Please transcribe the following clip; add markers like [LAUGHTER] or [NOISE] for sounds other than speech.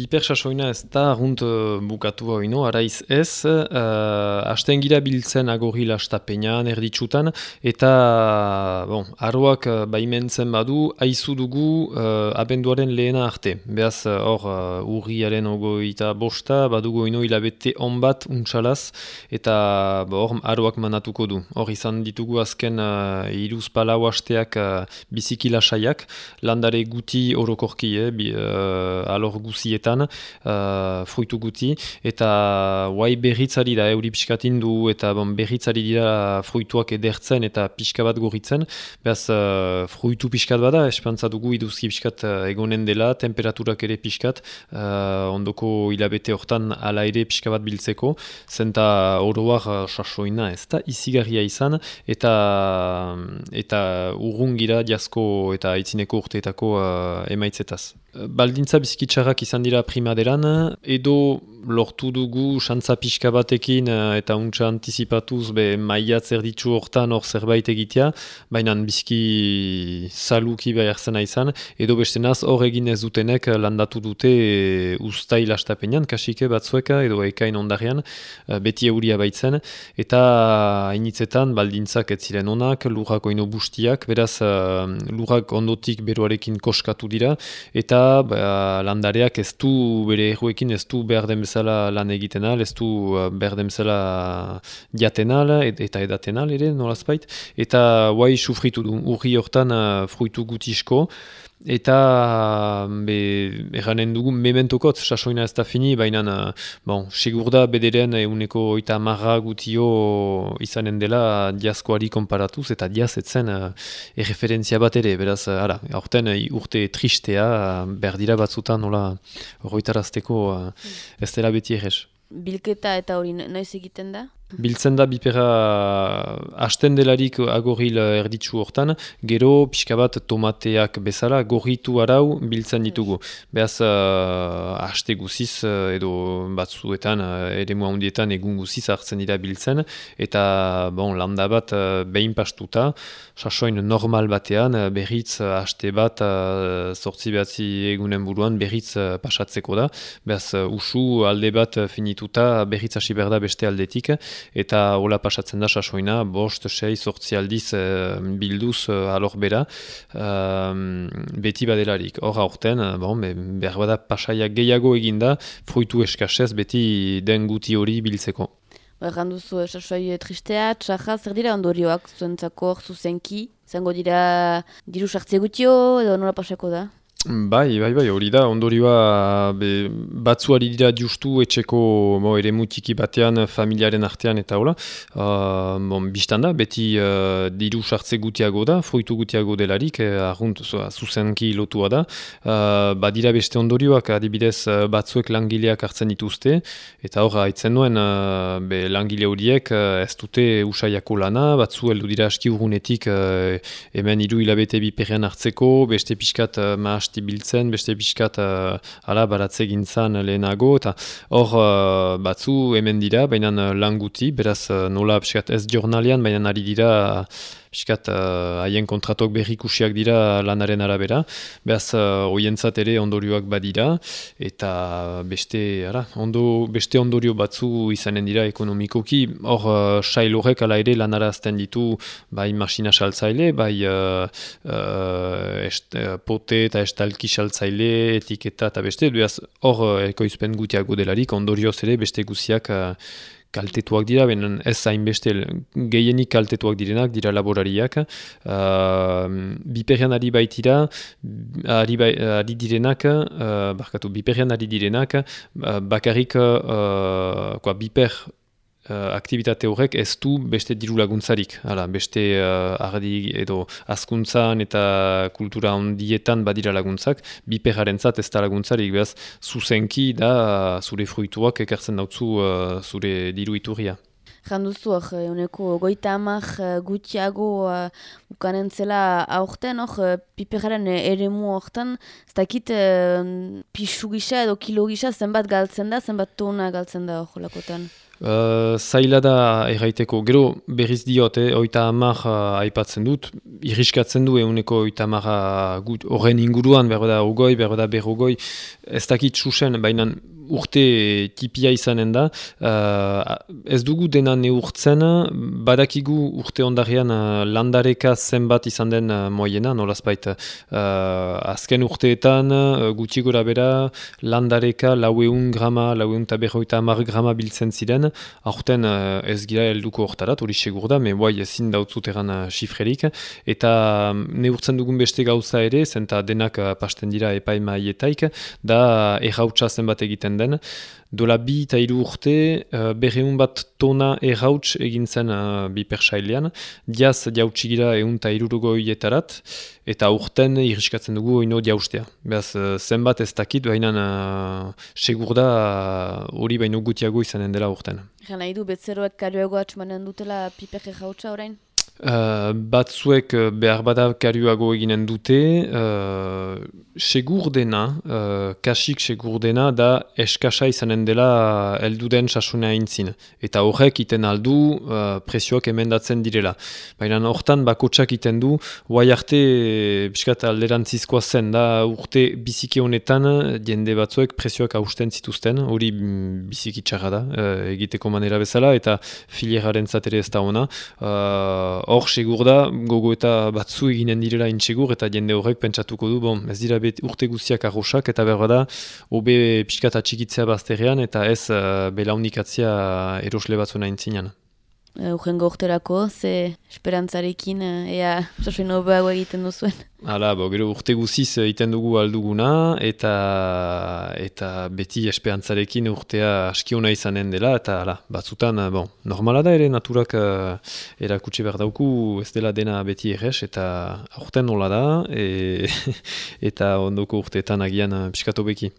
Biper sasoina ez da argunt uh, bukatu hau araiz ez, uh, hasten gira biltzen agorri astapenean, erditsutan, eta bon, arroak uh, baimentzen badu, haizu dugu uh, abenduaren lehena arte. Beaz, hor, uh, urriaren ogoita bosta, badugu ino hilabete onbat untsalaz, eta hor, arroak manatuko du. Hor, izan ditugu azken uh, iruz palau hasteak uh, biziki lasaiak, landare guti orokorki, eh, bi, uh, alor guziet uh, fruitu guti, eta guai berritzari da, euri piskatin du, eta bon, berritzari dira fruituak edertzen eta pixka bat gorritzen, behaz uh, fruitu piskat bada, espantza dugu iduzki piskat uh, egonen dela, temperaturak ere piskat, uh, ondoko hilabete hortan ala ere pixka bat biltzeko, zenta oroak uh, sasoina ez da, izigarria izan, eta eta urrungira diazko eta itzineko urteetako uh, emaitzetaz. Baldintza bizikitxarrak izan dira primaderan, edo lortu dugu xantza pixka batekin eh, eta untsa antizipatuz be maiatz erditzu hortan hor zerbait egitea, baina biziki saluki behar zena izan, edo beste naz hor egin ez dutenek landatu dute e, ustai lastapenean, kasike batzueka edo ekain ondarian, eh, beti euria baitzen, eta hainitzetan baldintzak ez ziren onak, lurrak oino bustiak, beraz lurrak ondotik beruarekin koskatu dira, eta ba, landareak ez du bere erruekin ez du behar den bezala lan egiten al, ez du uh, behar den bezala jaten al, eta edaten al ere, nolazpait, eta guai sufritu du, urri hortan uh, fruitu gutisko, Eta, be, erranen dugu, mementokot, sasoina ez da fini, baina, bon, segur da, bederen, eguneko oita marra gutio izanen dela diazkoari konparatuz, eta diaz etzen uh, erreferentzia bat ere, beraz, ara, aurten urte tristea, berdira batzutan, nola, horretarazteko, uh, ez dela beti errez. Bilketa eta hori naiz egiten da? Biltzen da bipera hasten delarik agoril erditsu hortan, gero pixka bat tomateak bezala gorritu arau biltzen ditugu. Beaz, uh, haste guziz edo batzuetan, uh, ere mua hundietan egun guziz hartzen dira biltzen, eta bon, landa bat uh, behin pastuta, sasoin normal batean, berriz haste bat, sortzi behatzi egunen buruan, berriz uh, pasatzeko da. Beaz, uh, usu alde bat finituta, berriz hasi berda beste aldetik, eta hola pasatzen da sasoina, bost, sei, sortzi aldiz e, bilduz e, alor bera, beti badelarik. Hor aurten, eh, bon, behar bada pasaiak gehiago eginda, fruitu eskasez beti den guti hori biltzeko. Erran duzu, sasoi tristea, txarra, zer dira ondorioak zuentzako, zuzenki? Zango dira diru sartze gutio, edo nola pasako da? Bai, bai, bai, hori da, ondorioa batzuari dira justu etxeko mo, ere mutiki batean familiaren artean eta hola. Uh, bon, Bistan da, beti uh, diru sartze gutiago da, fruitu gutiago delarik, eh, arrunt zuzenki lotua da. Uh, badira beste ondorioak, adibidez batzuek langileak hartzen dituzte, eta hor, haitzen nuen, uh, be, langile horiek uh, ez dute usaiako lana, batzu heldu dira aski urgunetik uh, hemen iru hilabete biperrean hartzeko, beste pixkat uh, beste biltzen, beste pixkat uh, ala baratze gintzan lehenago, eta hor uh, batzu hemen dira, baina languti, beraz uh, nola pixkat ez jornalian, baina ari dira Piskat, uh, haien kontratok berrikusiak dira lanaren arabera. Beaz, uh, oientzat ere ondorioak badira. Eta beste, ara, ondo, beste ondorio batzu izanen dira ekonomikoki. Hor, uh, sail ala ere lanara azten ditu bai masina saltzaile, bai uh, uh, est, uh, pote eta estalki saltzaile, etiketa eta beste. Beaz, hor, uh, ekoizpen gutiago delarik, ondorioz ere beste guziak kaltetuak dira, benen ez hainbeste gehienik kaltetuak direnak, dira laborariak. Uh, biperrean ari baitira, ari, bai, ari direnak, uh, barkatu, biperrean ari direnak, uh, bakarrik uh, biper uh, aktivitate horrek ez du beste diru laguntzarik. Hala, beste uh, ardi edo askuntzan eta kultura ondietan badira laguntzak, biperaren zat ez da laguntzarik, behaz, zuzenki da zure fruituak ekartzen dautzu uh, zure diru iturria. Janduzu, uneko goita amak gutiago uh, ukanen zela aurten, uh, piperaren ere mu hortan, ez dakit uh, pixu gisa edo kilo gisa zenbat galtzen da, zenbat tona galtzen da hor lakotan? Uh, zaila da erraiteko, gero berriz diot, eh, oita hamar uh, aipatzen dut, irriskatzen du eguneko oita hamar horren inguruan, berroda ogoi, berroda berrogoi, ez dakit susen, baina urte tipia izanen da, uh, ez dugu dena neurtzen, badakigu urte ondarian uh, landareka zenbat izan den uh, moiena, nolazbait, uh, azken urteetan uh, gutxi gora bera, landareka laueun grama, laueun taberroita amar grama biltzen ziren, aurten uh, ez gira helduko hortarat, hori segur da, me bai ezin dautzut eran xifrerik, eta um, neurtzen dugun beste gauza ere, zenta denak uh, pasten dira epaimaietaik, da uh, errautsa zenbat egiten den. Dola bi eta iru urte, uh, berreun bat tona errauts egin zen uh, bi persailean. Diaz diautsigira egun eta irurugoietarat, eta urten irriskatzen dugu oino diaustea. Beaz, uh, zenbat ez dakit, baina uh, segur da hori uh, baino gutiago izanen dela urten. Gana idu, betzeroek karioago atxmanen dutela piper errautsa orain? Uh, batzuek behar bada kariuago eginen dute, uh, segur dena, uh, kasik segur dena, da eskasa izanen dela elduden sasunea intzin. Eta horrek iten aldu uh, presioak emendatzen direla. Baina hortan bakotsak iten du, guai arte biskat alderantzizkoa zen, da urte biziki honetan jende batzuek presioak hausten zituzten, hori biziki txarra da, uh, egiteko manera bezala, eta fileraren zatere ez da ona hor segur da, gogo eta batzu eginen direla intsegur eta jende horrek pentsatuko du, bon, ez dira bet urte guztiak arrosak eta behar da, obe pixkata txikitzea bazterrean eta ez uh, belaunikatzea erosle batzuna intzinean. Uh, Urrengo urterako, ze esperantzarekin, uh, ea [LAUGHS] sasuen hobeago egiten duzuen. Hala, bo, gero urte guziz egiten dugu alduguna, eta eta beti esperantzarekin urtea askiona izanen dela, eta hala, batzutan, bon, normala da ere naturak uh, erakutsi behar dauku, ez dela dena beti errez, eta aurten nola da, e, [LAUGHS] eta ondoko urteetan agian uh, piskatu beki.